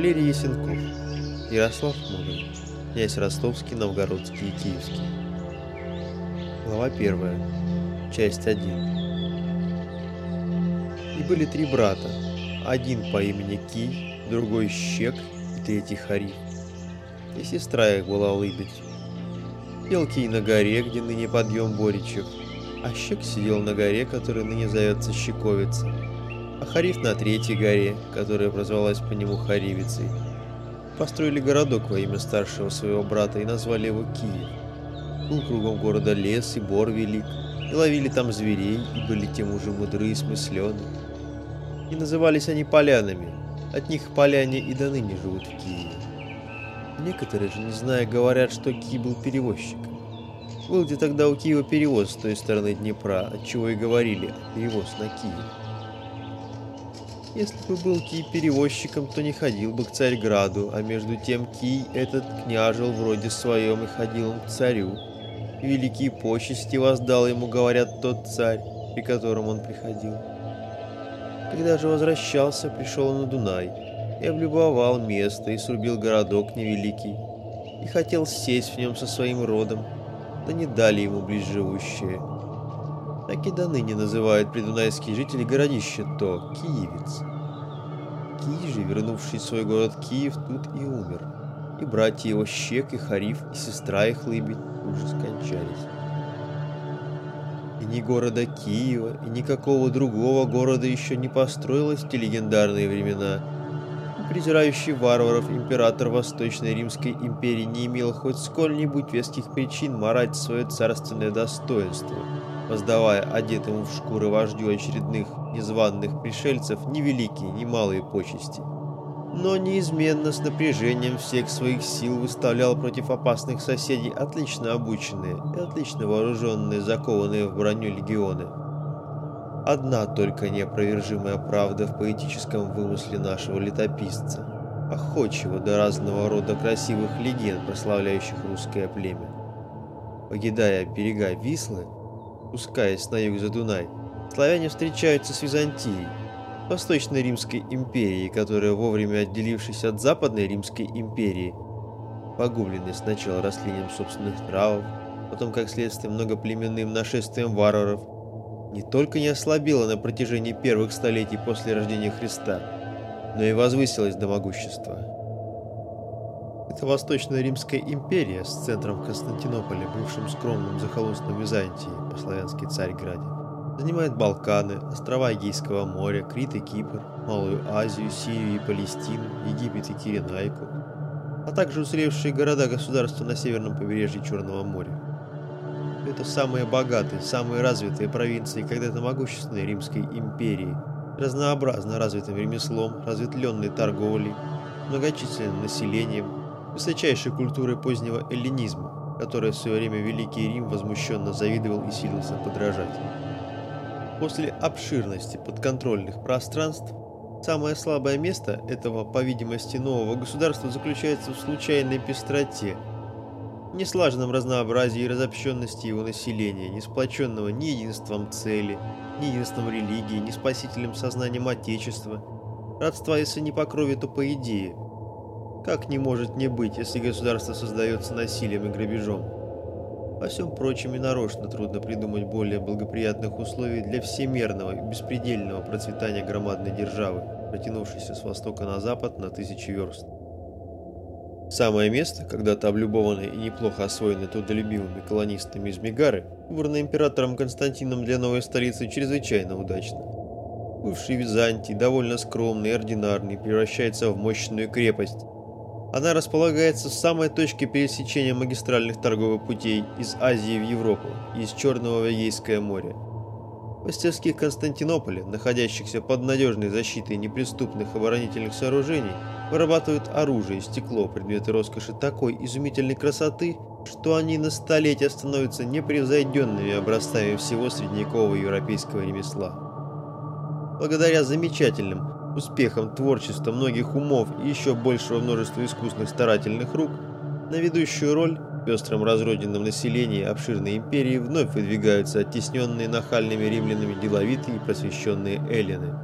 Валерий Ясенков, Ярослав Мудрый, князь Ростовский, Новгородский и Киевский. Глава 1. Часть 1. И были три брата, один по имени Ки, другой Щек и третий Хариф. И сестра их была Лыбедь. Пел Кий на горе, где ныне подъем Боричев, а Щек сидел на горе, которая ныне зовется Щековица, а Хариф на третьей горе, которая прозвалась по нему Харивицей. Построили городок во имя старшего своего брата и назвали его Киев. Был кругом города лес и бор велик, и ловили там зверей, и были тем уже мудры и смыслены. И назывались они полянами, от них поляне и до ныне живут в Киеве. Некоторые же, не зная, говорят, что Ки был перевозчиком. Был где тогда у Киева перевоз с той стороны Днепра, отчего и говорили «перевоз на Киев». Если бы был Кий перевозчиком, то не ходил бы к Царьграду, а между тем Кий этот княжил вроде своем и ходил он к царю. Великие почести воздал ему, говорят, тот царь, при котором он приходил. Когда же возвращался, пришел он на Дунай, и облюбовал место, и срубил городок невеликий, и хотел сесть в нем со своим родом, да не дали ему близживущие. Так и до ныне называют придунайские жители городище то Киевец. Кий же, вернувший в свой город Киев, тут и умер. И братья его Щек и Хариф, и сестра их Лыбедь уже скончались. И ни города Киева, и никакого другого города еще не построилось в те легендарные времена. И презирающий варваров император Восточной Римской империи не имел хоть сколь-нибудь веских причин марать свое царственное достоинство, воздавая одетому в шкуры вождю очередных незваных пришельцев ни великие, ни малые почести но неизменно с напряжением всех своих сил выставлял против опасных соседей отлично обученные и отлично вооруженные, закованные в броню легионы. Одна только неопровержимая правда в поэтическом вымысле нашего летописца, охочего до разного рода красивых легенд, прославляющих русское племя. Погидая берега Вислы, пускаясь на юг за Дунай, славяне встречаются с Византией, Восточной Римской империи, которая, вовремя отделившись от Западной Римской империи, погубленной сначала растлением собственных нравов, потом, как следствие, многоплеменным нашествием варваров, не только не ослабила на протяжении первых столетий после рождения Христа, но и возвысилась до могущества. Это Восточная Римская империя с центром в Константинополе, бывшим скромным захолустным Византии, по-славянски Царьграде занимает Балканы, острова Эгейского моря, Крит и Кипр, Малую Азию, Сирию и Палестину, Египет и Киренайку, а также уцелевшие города-государства на северном побережье Черного моря. Это самые богатые, самые развитые провинции когда-то могущественной Римской империи, разнообразно развитым ремеслом, разветвленной торговлей, многочисленным населением, высочайшей культурой позднего эллинизма, которой в свое время Великий Рим возмущенно завидовал и силился подражать. После обширности подконтрольных пространств, самое слабое место этого, по видимости, нового государства заключается в случайной пестроте, неслаженном разнообразии и разобщенности его населения, не сплоченного ни единством цели, ни единством религии, ни спасительным сознанием Отечества, родства, если не по крови, то по идее. Как не может не быть, если государство создается насилием и грабежом? Во всем прочем и нарочно трудно придумать более благоприятных условий для всемерного и беспредельного процветания громадной державы, протянувшейся с востока на запад на тысячи верст. Самое место, когда-то облюбованное и неплохо освоенное трудолюбивыми колонистами из Мегары, выбрано императором Константином для новой столицы чрезвычайно удачно. Бывший Византий, довольно скромный и ординарный, превращается в мощную крепость, она располагается в самой точке пересечения магистральных торговых путей из Азии в Европу и из Черного в Егейское море. Мастерских Константинополя, находящихся под надежной защитой неприступных оборонительных сооружений, вырабатывают оружие и стекло, предметы роскоши такой изумительной красоты, что они на столетия становятся непревзойденными образцами всего средневекового европейского ремесла. Благодаря замечательным успехом творчества многих умов и еще большего множества искусных старательных рук, на ведущую роль в пестром разроденном населении обширной империи вновь выдвигаются оттесненные нахальными римлянами деловитые и просвещенные эллины.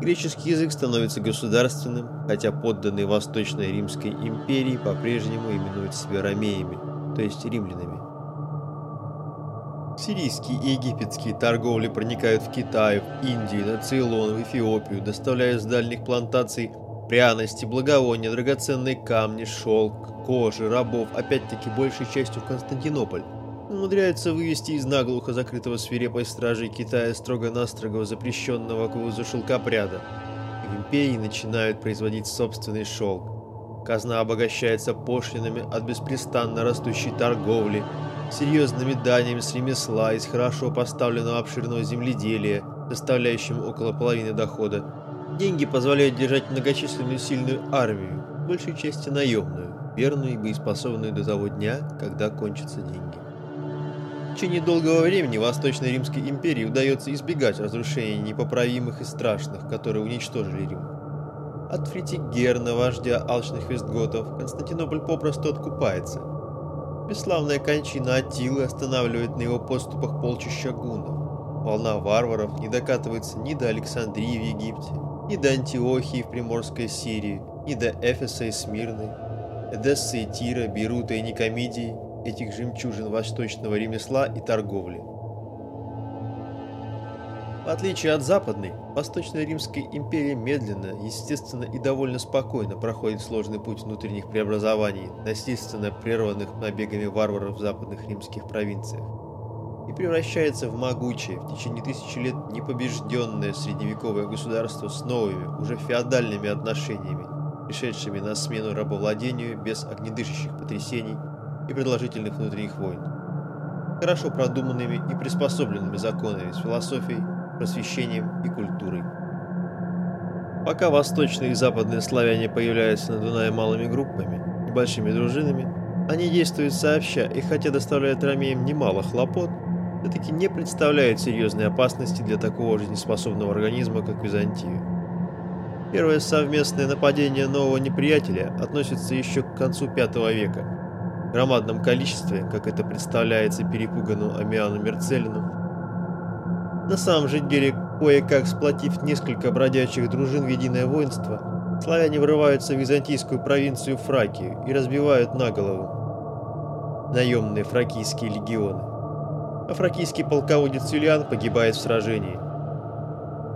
Греческий язык становится государственным, хотя подданные Восточной Римской империи по-прежнему именуют себя ромеями, то есть римлянами. Сирийские и египетские торговли проникают в Китай, в Индию, на Цейлон, в Эфиопию, доставляя с дальних плантаций пряности, благовония, драгоценные камни, шелк, кожи, рабов, опять-таки большей частью в Константинополь. Умудряются вывести из наглухо закрытого свирепой стражей Китая строго-настрого запрещенного к вывозу шелкопряда. В империи начинают производить собственный шелк. Казна обогащается пошлинами от беспрестанно растущей торговли, серьезными даниями с ремесла из хорошо поставленного обширного земледелия, составляющим около половины дохода. Деньги позволяют держать многочисленную сильную армию, большей части наемную, верную и боеспособную до того дня, когда кончатся деньги. В течение долгого времени Восточной Римской империи удается избегать разрушений непоправимых и страшных, которые уничтожили Рим. От Фритигерна, вождя алчных вестготов, Константинополь попросту откупается – Бесславная кончина Атилы останавливает на его поступах полчища гуннов. Волна варваров не докатывается ни до Александрии в Египте, ни до Антиохии в Приморской Сирии, ни до Эфеса и Смирны, Эдессы и Тира, Бейрута и Никомидии, этих жемчужин восточного ремесла и торговли. Отличие от Западной, Восточная Римская империя медленно, естественно и довольно спокойно проходит сложный путь внутренних преобразований, насильственно прерванных набегами варваров в западных римских провинциях, и превращается в могучее, в течение тысячи лет непобежденное средневековое государство с новыми, уже феодальными отношениями, пришедшими на смену рабовладению без огнедышащих потрясений и продолжительных внутренних войн, хорошо продуманными и приспособленными законами с философией, просвещением и культурой. Пока восточные и западные славяне появляются на Дунае малыми группами, небольшими дружинами, они действуют сообща и хотя доставляют ромеям немало хлопот, все-таки не представляют серьезной опасности для такого жизнеспособного организма, как Византия. Первое совместное нападение нового неприятеля относится еще к концу V века. В громадном количестве, как это представляется перепуганному Амиану Мерцелину, на самом же деле, кое-как сплотив несколько бродячих дружин в единое воинство, славяне врываются в византийскую провинцию Фракию и разбивают на голову наемные фракийские легионы. А фракийский полководец Юлиан погибает в сражении.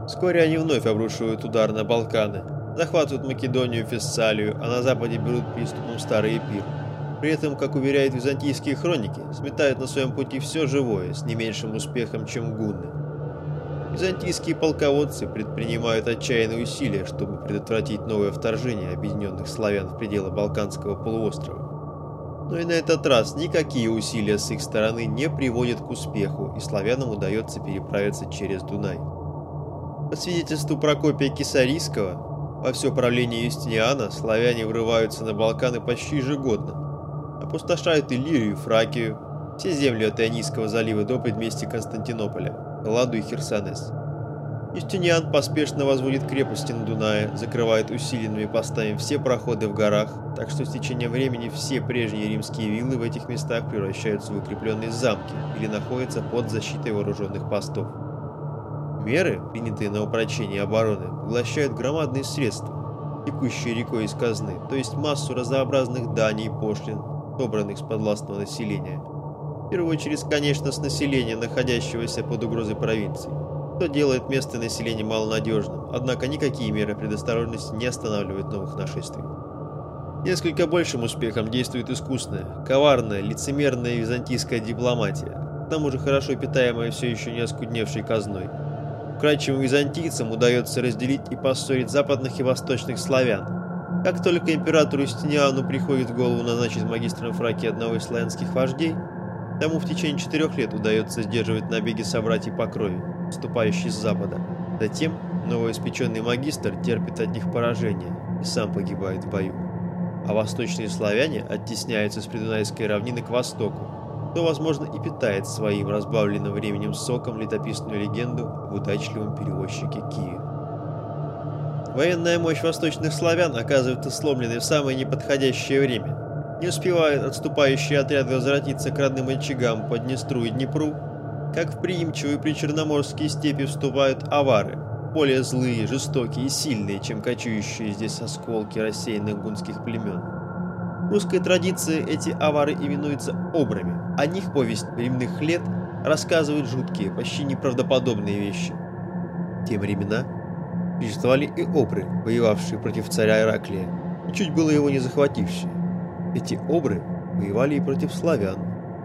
Вскоре они вновь обрушивают удар на Балканы, захватывают Македонию и Фессалию, а на западе берут приступом Старый Эпир. При этом, как уверяют византийские хроники, сметают на своем пути все живое с не меньшим успехом, чем гунны. Византийские полководцы предпринимают отчаянные усилия, чтобы предотвратить новое вторжение объединенных славян в пределы Балканского полуострова. Но и на этот раз никакие усилия с их стороны не приводят к успеху, и славянам удается переправиться через Дунай. По свидетельству Прокопия Кисарийского, во все правление Юстиниана славяне врываются на Балканы почти ежегодно, опустошают Иллирию и Фракию, все земли от Ионийского залива до предместья Константинополя. Ладу и Херсонес. Юстиниан поспешно возводит крепости на Дунае, закрывает усиленными постами все проходы в горах, так что с течением времени все прежние римские виллы в этих местах превращаются в укрепленные замки или находятся под защитой вооруженных постов. Меры, принятые на упрочение обороны, поглощают громадные средства, текущие рекой из казны, то есть массу разнообразных даний и пошлин, собранных с подластного населения – первую очередь, конечно, с населения, находящегося под угрозой провинции, что делает место населения малонадежным, однако никакие меры предосторожности не останавливают новых нашествий. Несколько большим успехом действует искусная, коварная, лицемерная византийская дипломатия, к тому же хорошо питаемая все еще не оскудневшей казной. Вкрадчивым византийцам удается разделить и поссорить западных и восточных славян. Как только императору Стениану приходит в голову назначить магистром Фраки одного из славянских вождей, Тому в течение четырех лет удается сдерживать набеги собратьев по крови, вступающие с запада. Затем новоиспеченный магистр терпит от них поражение и сам погибает в бою. А восточные славяне оттесняются с Придунайской равнины к востоку, то, возможно, и питает своим разбавленным временем соком летописную легенду об удачливом перевозчике Киев. Военная мощь восточных славян оказывается сломленной в самое неподходящее время – не успевают отступающие отряды возвратиться к родным очагам по Днестру и Днепру, как в приимчивые причерноморские степи вступают авары, более злые, жестокие и сильные, чем кочующие здесь осколки рассеянных гунских племен. В русской традиции эти авары именуются обрами. О них повесть временных лет рассказывает жуткие, почти неправдоподобные вещи. В те времена существовали и обры, воевавшие против царя Ираклия, и чуть было его не захватившие. Эти обры воевали и против славян,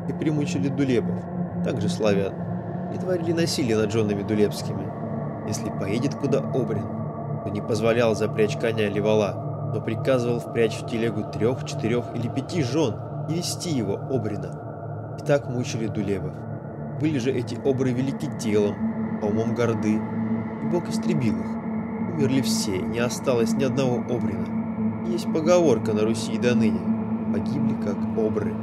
и примучили дулебов, также славян, и творили насилие над женами дулебскими. Если поедет куда обрин, то не позволял запрячь коня или вала, но приказывал впрячь в телегу трех, четырех или пяти жен и вести его обрина. И так мучили дулебов. Были же эти обры велики телом, а умом горды, и Бог истребил их. Умерли все, не осталось ни одного обрина. Есть поговорка на Руси и до ныне. Погибли как обры.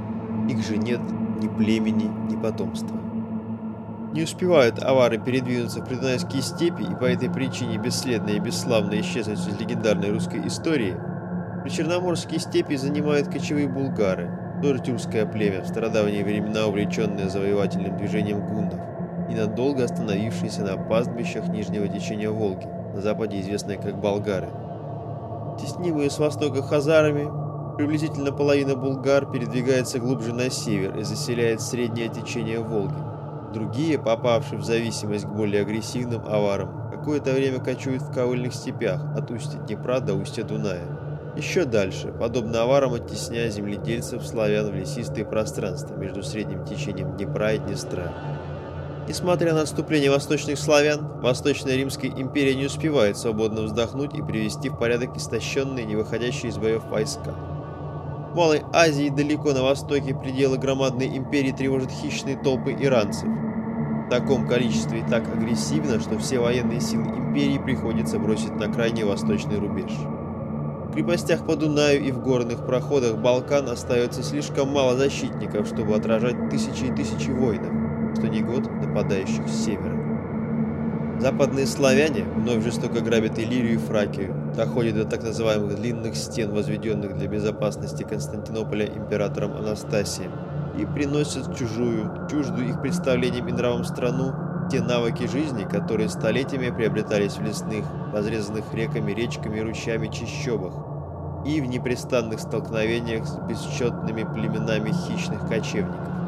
Их же нет ни племени, ни потомства. Не успевают авары передвинуться в придунайские степи и по этой причине бесследно и бесславно исчезнуть из легендарной русской истории, причерноморские степи занимают кочевые булгары, тоже тюркское племя, в стародавние времена увлеченное завоевательным движением гундов и надолго остановившееся на пастбищах нижнего течения Волги, на западе известное как болгары. Теснимые с востока хазарами, приблизительно половина булгар передвигается глубже на север и заселяет среднее течение Волги. Другие, попавшие в зависимость к более агрессивным аварам, какое-то время кочуют в ковыльных степях от устья Днепра до устья Дуная. Еще дальше, подобно аварам, оттесняя земледельцев славян в лесистые пространства между средним течением Днепра и Днестра. Несмотря на отступление восточных славян, Восточная Римская империя не успевает свободно вздохнуть и привести в порядок истощенные, не выходящие из боев войска. Малой Азии далеко на востоке пределы громадной империи тревожат хищные толпы иранцев. В таком количестве и так агрессивно, что все военные силы империи приходится бросить на крайний восточный рубеж. В крепостях по Дунаю и в горных проходах Балкан остается слишком мало защитников, чтобы отражать тысячи и тысячи воинов, что не год нападающих с севера. Западные славяне вновь жестоко грабят Иллирию и Фракию, доходят до так называемых длинных стен, возведенных для безопасности Константинополя императором Анастасием, и приносят чужую, чуждую их представлениям и нравам страну те навыки жизни, которые столетиями приобретались в лесных, разрезанных реками, речками и ручьями чащобах, и в непрестанных столкновениях с бесчетными племенами хищных кочевников.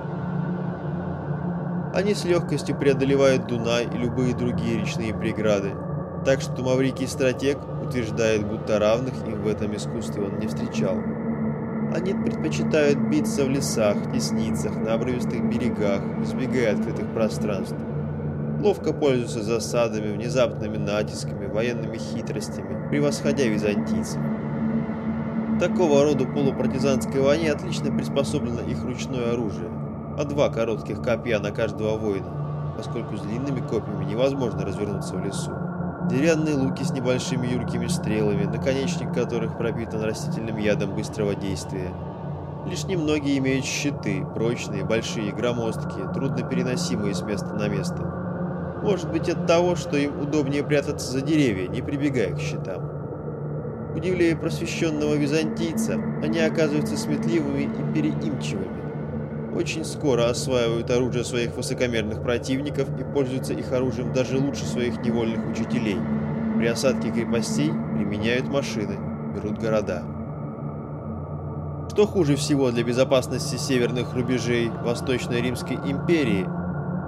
Они с легкостью преодолевают Дунай и любые другие речные преграды, так что маврикий стратег утверждает, будто равных им в этом искусстве он не встречал. Они предпочитают биться в лесах, тесницах, на обрывистых берегах, избегая открытых пространств. Ловко пользуются засадами, внезапными натисками, военными хитростями, превосходя византийцев. Такого рода полупартизанской войне отлично приспособлено их ручное оружие а два коротких копья на каждого воина, поскольку с длинными копьями невозможно развернуться в лесу. Деревянные луки с небольшими юркими стрелами, наконечник которых пропитан растительным ядом быстрого действия. Лишь немногие имеют щиты, прочные, большие, громоздкие, трудно переносимые с места на место. Может быть от того, что им удобнее прятаться за деревья, не прибегая к щитам. Удивляя просвещенного византийца, они оказываются сметливыми и переимчивыми очень скоро осваивают оружие своих высокомерных противников и пользуются их оружием даже лучше своих невольных учителей. При осадке крепостей применяют машины, берут города. Что хуже всего для безопасности северных рубежей Восточной Римской империи,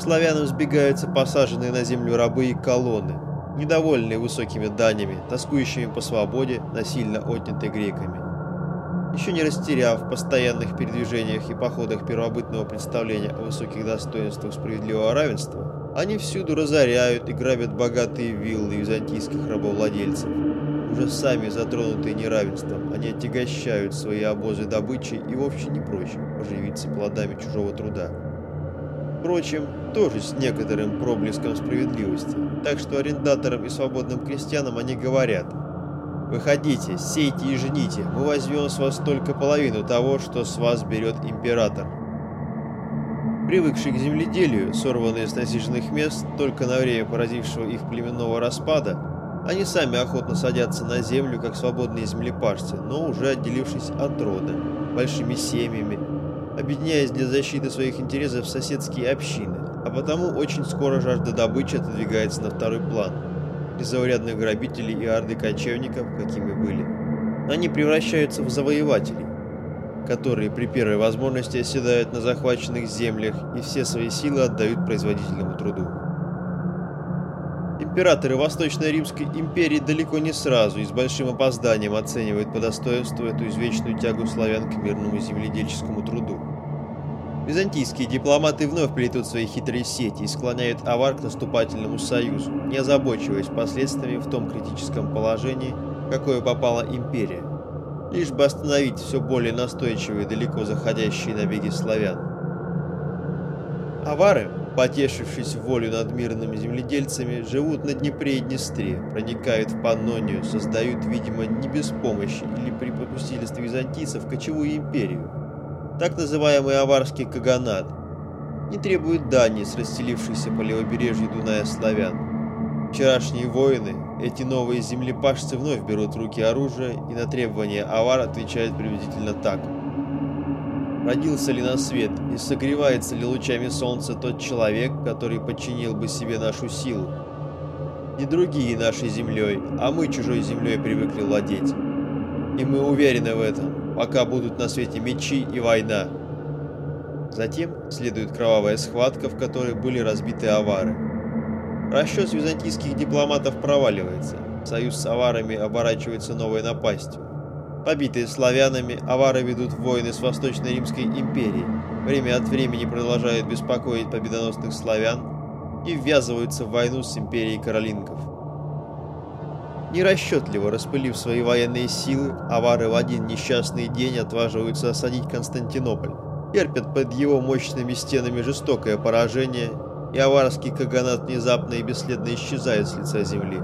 славянам сбегаются посаженные на землю рабы и колонны, недовольные высокими данями, тоскующими по свободе, насильно отнятой греками. Еще не растеряв в постоянных передвижениях и походах первобытного представления о высоких достоинствах справедливого равенства, они всюду разоряют и грабят богатые виллы византийских рабовладельцев. Уже сами затронутые неравенством, они отягощают свои обозы добычей и вовсе не прочь поживиться плодами чужого труда. Впрочем, тоже с некоторым проблеском справедливости, так что арендаторам и свободным крестьянам они говорят – Выходите, сейте и жените, мы возьмем с вас только половину того, что с вас берет император. Привыкшие к земледелию, сорванные с насиженных мест, только на время поразившего их племенного распада, они сами охотно садятся на землю, как свободные землепашцы, но уже отделившись от рода, большими семьями, объединяясь для защиты своих интересов в соседские общины, а потому очень скоро жажда добычи отодвигается на второй план. Из заурядных грабителей и орды кочевников, какими были, они превращаются в завоевателей, которые при первой возможности оседают на захваченных землях и все свои силы отдают производительному труду. Императоры Восточной Римской империи далеко не сразу и с большим опозданием оценивают по достоинству эту извечную тягу славян к мирному земледельческому труду. Византийские дипломаты вновь плетут свои хитрые сети и склоняют авар к наступательному союзу, не озабочиваясь последствиями в том критическом положении, какое попала империя, лишь бы остановить все более настойчивые далеко заходящие набеги славян. Авары, потешившись волю над мирными земледельцами, живут на Днепре и Днестре, проникают в Паннонию, создают, видимо, не без помощи или при попустительстве византийцев кочевую империю, так называемый аварский каганат, не требует дани с расстелившихся по левобережью Дуная славян. Вчерашние воины, эти новые землепашцы вновь берут в руки оружие и на требования авар отвечают приблизительно так. Родился ли на свет и согревается ли лучами солнца тот человек, который подчинил бы себе нашу силу? Не другие нашей землей, а мы чужой землей привыкли владеть. И мы уверены в этом пока будут на свете мечи и война. Затем следует кровавая схватка, в которой были разбиты авары. Расчет византийских дипломатов проваливается. Союз с аварами оборачивается новой напастью. Побитые славянами, авары ведут войны с Восточной Римской империей, время от времени продолжают беспокоить победоносных славян и ввязываются в войну с империей каролингов. Нерасчетливо распылив свои военные силы, авары в один несчастный день отваживаются осадить Константинополь, терпят под его мощными стенами жестокое поражение, и аварский каганат внезапно и бесследно исчезает с лица земли.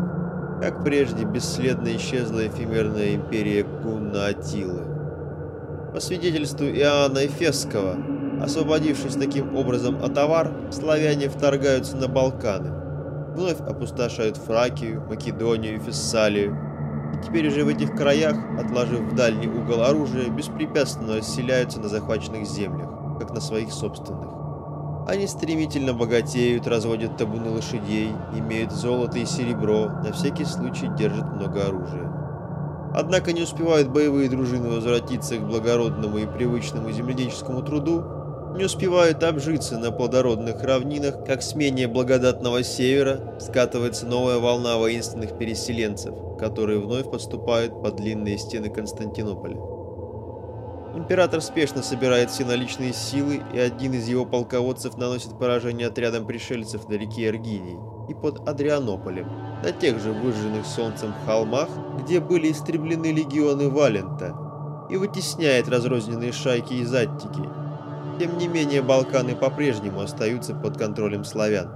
Как прежде бесследно исчезла эфемерная империя Гунна Атилы. По свидетельству Иоанна Эфесского, освободившись таким образом от авар, славяне вторгаются на Балканы – вновь опустошают Фракию, Македонию и Фессалию. И теперь уже в этих краях, отложив в дальний угол оружие, беспрепятственно расселяются на захваченных землях, как на своих собственных. Они стремительно богатеют, разводят табуны лошадей, имеют золото и серебро, на всякий случай держат много оружия. Однако не успевают боевые дружины возвратиться к благородному и привычному земледельческому труду, не успевают обжиться на плодородных равнинах, как с менее благодатного севера скатывается новая волна воинственных переселенцев, которые вновь подступают под длинные стены Константинополя. Император спешно собирает все наличные силы, и один из его полководцев наносит поражение отрядам пришельцев на реке Эргинии и под Адрианополем, на тех же выжженных солнцем холмах, где были истреблены легионы Валента, и вытесняет разрозненные шайки из Аттики, тем не менее, Балканы по-прежнему остаются под контролем славян.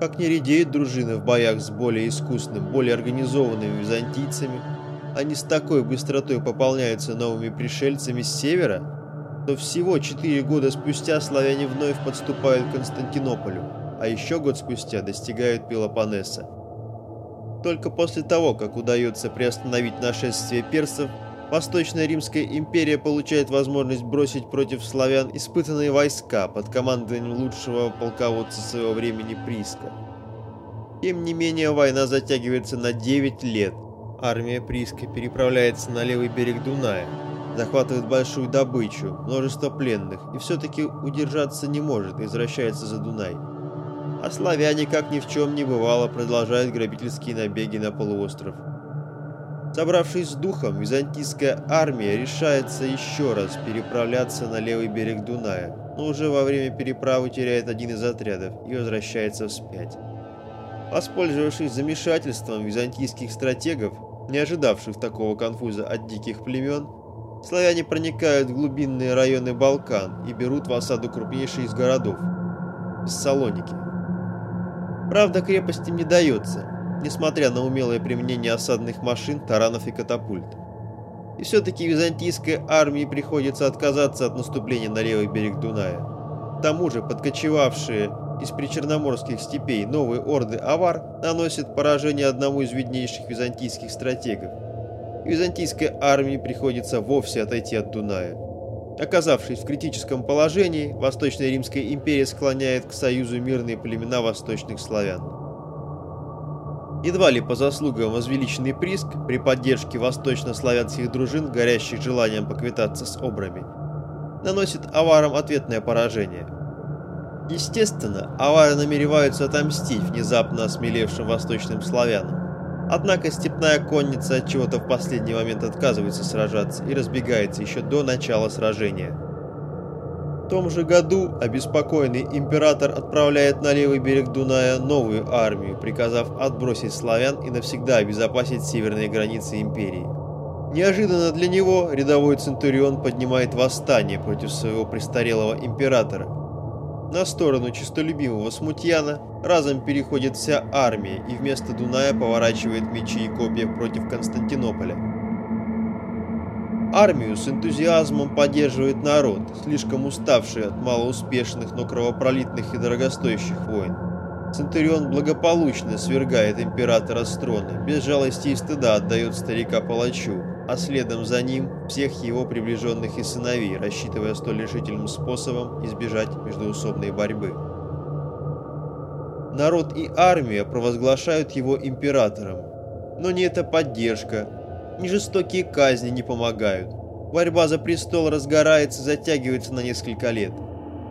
Как не редеют дружины в боях с более искусным, более организованными византийцами, они с такой быстротой пополняются новыми пришельцами с севера, то всего четыре года спустя славяне вновь подступают к Константинополю, а еще год спустя достигают Пелопоннеса. Только после того, как удается приостановить нашествие персов, Восточная Римская империя получает возможность бросить против славян испытанные войска под командованием лучшего полководца своего времени Приска. Тем не менее, война затягивается на 9 лет. Армия Приска переправляется на левый берег Дуная, захватывает большую добычу, множество пленных, и все-таки удержаться не может и возвращается за Дунай. А славяне, как ни в чем не бывало, продолжают грабительские набеги на полуостров. Собравшись с духом, византийская армия решается еще раз переправляться на левый берег Дуная, но уже во время переправы теряет один из отрядов и возвращается вспять. Воспользовавшись замешательством византийских стратегов, не ожидавших такого конфуза от диких племен, славяне проникают в глубинные районы Балкан и берут в осаду крупнейший из городов – Салоники. Правда, крепость им не дается – несмотря на умелое применение осадных машин, таранов и катапульт. И все-таки византийской армии приходится отказаться от наступления на левый берег Дуная. К тому же подкочевавшие из причерноморских степей новые орды авар наносят поражение одному из виднейших византийских стратегов. византийской армии приходится вовсе отойти от Дуная. Оказавшись в критическом положении, Восточная Римская империя склоняет к союзу мирные племена восточных славян. Едва ли по заслугам возвеличенный Приск при поддержке восточнославянских дружин, горящих желанием поквитаться с обрами, наносит аварам ответное поражение. Естественно, авары намереваются отомстить внезапно осмелевшим восточным славянам. Однако степная конница от чего-то в последний момент отказывается сражаться и разбегается еще до начала сражения. Том же году обеспокоенный император отправляет на левый берег Дуная новую армию, приказав отбросить славян и навсегда обезопасить северные границы империи. Неожиданно для него рядовой Центурион поднимает восстание против своего престарелого императора, на сторону честолюбивого смутьяна разом переходит вся армия и вместо Дуная поворачивает мечи и копья против Константинополя. Армию с энтузиазмом поддерживает народ, слишком уставший от малоуспешных, но кровопролитных и дорогостоящих войн. Центурион благополучно свергает императора с трона, без жалости и стыда отдает старика палачу, а следом за ним всех его приближенных и сыновей, рассчитывая столь решительным способом избежать междоусобной борьбы. Народ и армия провозглашают его императором, но ни эта поддержка, ни жестокие казни не помогают. Борьба за престол разгорается, затягивается на несколько лет.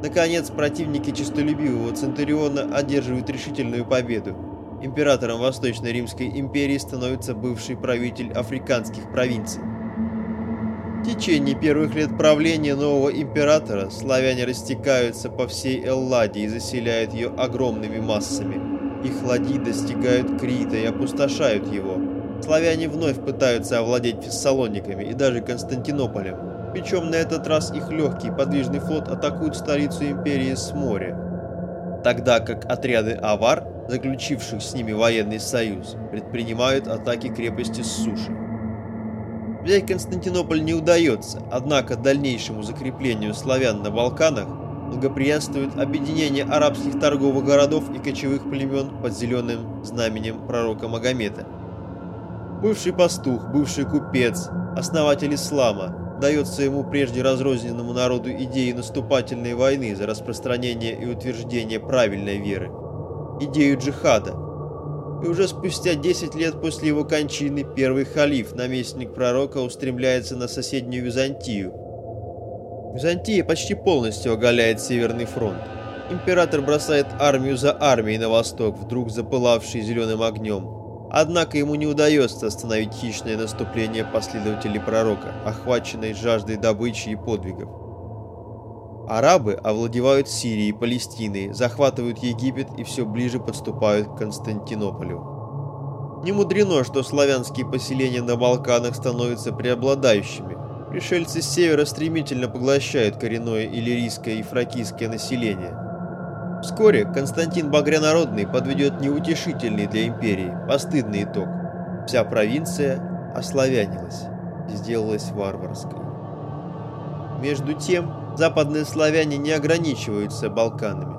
Наконец, противники честолюбивого Центуриона одерживают решительную победу, Императором Восточной Римской империи становится бывший правитель африканских провинций. В течение первых лет правления нового императора славяне растекаются по всей Элладе и заселяют ее огромными массами. Их ладьи достигают Крита и опустошают его. Славяне вновь пытаются овладеть Фессалониками и даже Константинополем. Причем на этот раз их легкий подвижный флот атакует столицу империи с моря. Тогда как отряды авар заключивших с ними военный союз, предпринимают атаки крепости с суши. Взять Константинополь не удается, однако дальнейшему закреплению славян на Балканах благоприятствует объединение арабских торговых городов и кочевых племен под зеленым знаменем пророка Магомета. Бывший пастух, бывший купец, основатель ислама дает своему прежде разрозненному народу идеи наступательной войны за распространение и утверждение правильной веры идею джихада. И уже спустя 10 лет после его кончины первый халиф, наместник пророка, устремляется на соседнюю Византию. Византия почти полностью оголяет Северный фронт. Император бросает армию за армией на восток, вдруг запылавший зеленым огнем. Однако ему не удается остановить хищное наступление последователей пророка, охваченной жаждой добычи и подвигов. Арабы овладевают Сирией и Палестиной, захватывают Египет и все ближе подступают к Константинополю. Не мудрено, что славянские поселения на Балканах становятся преобладающими. Пришельцы с севера стремительно поглощают коренное иллирийское и фракийское население. Вскоре Константин Багрянародный подведет неутешительный для империи, постыдный итог. Вся провинция ославянилась сделалась варварской. Между тем, западные славяне не ограничиваются Балканами.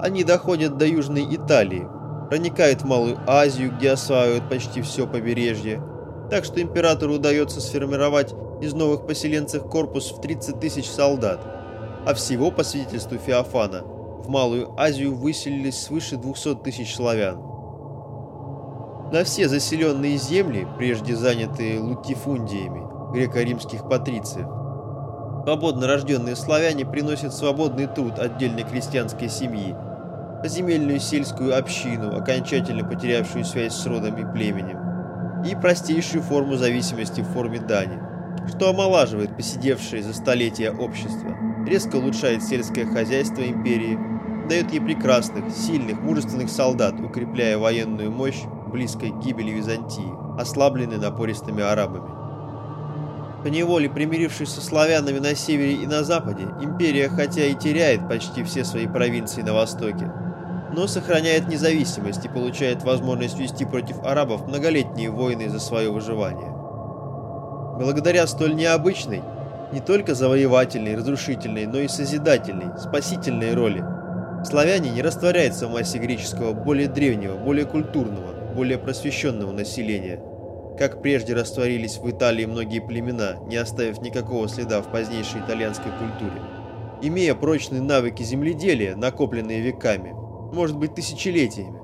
Они доходят до Южной Италии, проникают в Малую Азию, где осваивают почти все побережье, так что императору удается сформировать из новых поселенцев корпус в 30 тысяч солдат, а всего, по свидетельству Феофана, в Малую Азию выселились свыше 200 тысяч славян. На все заселенные земли, прежде занятые лутифундиями, греко-римских патрициев, Свободно рожденные славяне приносят свободный труд отдельной крестьянской семьи, земельную сельскую общину, окончательно потерявшую связь с родом и племенем, и простейшую форму зависимости в форме дани, что омолаживает посидевшее за столетия общество, резко улучшает сельское хозяйство империи, дает ей прекрасных, сильных, мужественных солдат, укрепляя военную мощь близкой к гибели Византии, ослабленной напористыми арабами. Поневоле примирившись со славянами на севере и на западе, империя хотя и теряет почти все свои провинции на востоке, но сохраняет независимость и получает возможность вести против арабов многолетние войны за свое выживание. Благодаря столь необычной, не только завоевательной, разрушительной, но и созидательной, спасительной роли, славяне не растворяются в массе греческого более древнего, более культурного, более просвещенного населения – как прежде растворились в Италии многие племена, не оставив никакого следа в позднейшей итальянской культуре. Имея прочные навыки земледелия, накопленные веками, может быть тысячелетиями,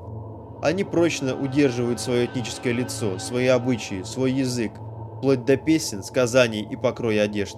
Они прочно удерживают свое этническое лицо, свои обычаи, свой язык, вплоть до песен, сказаний и покроя одежд.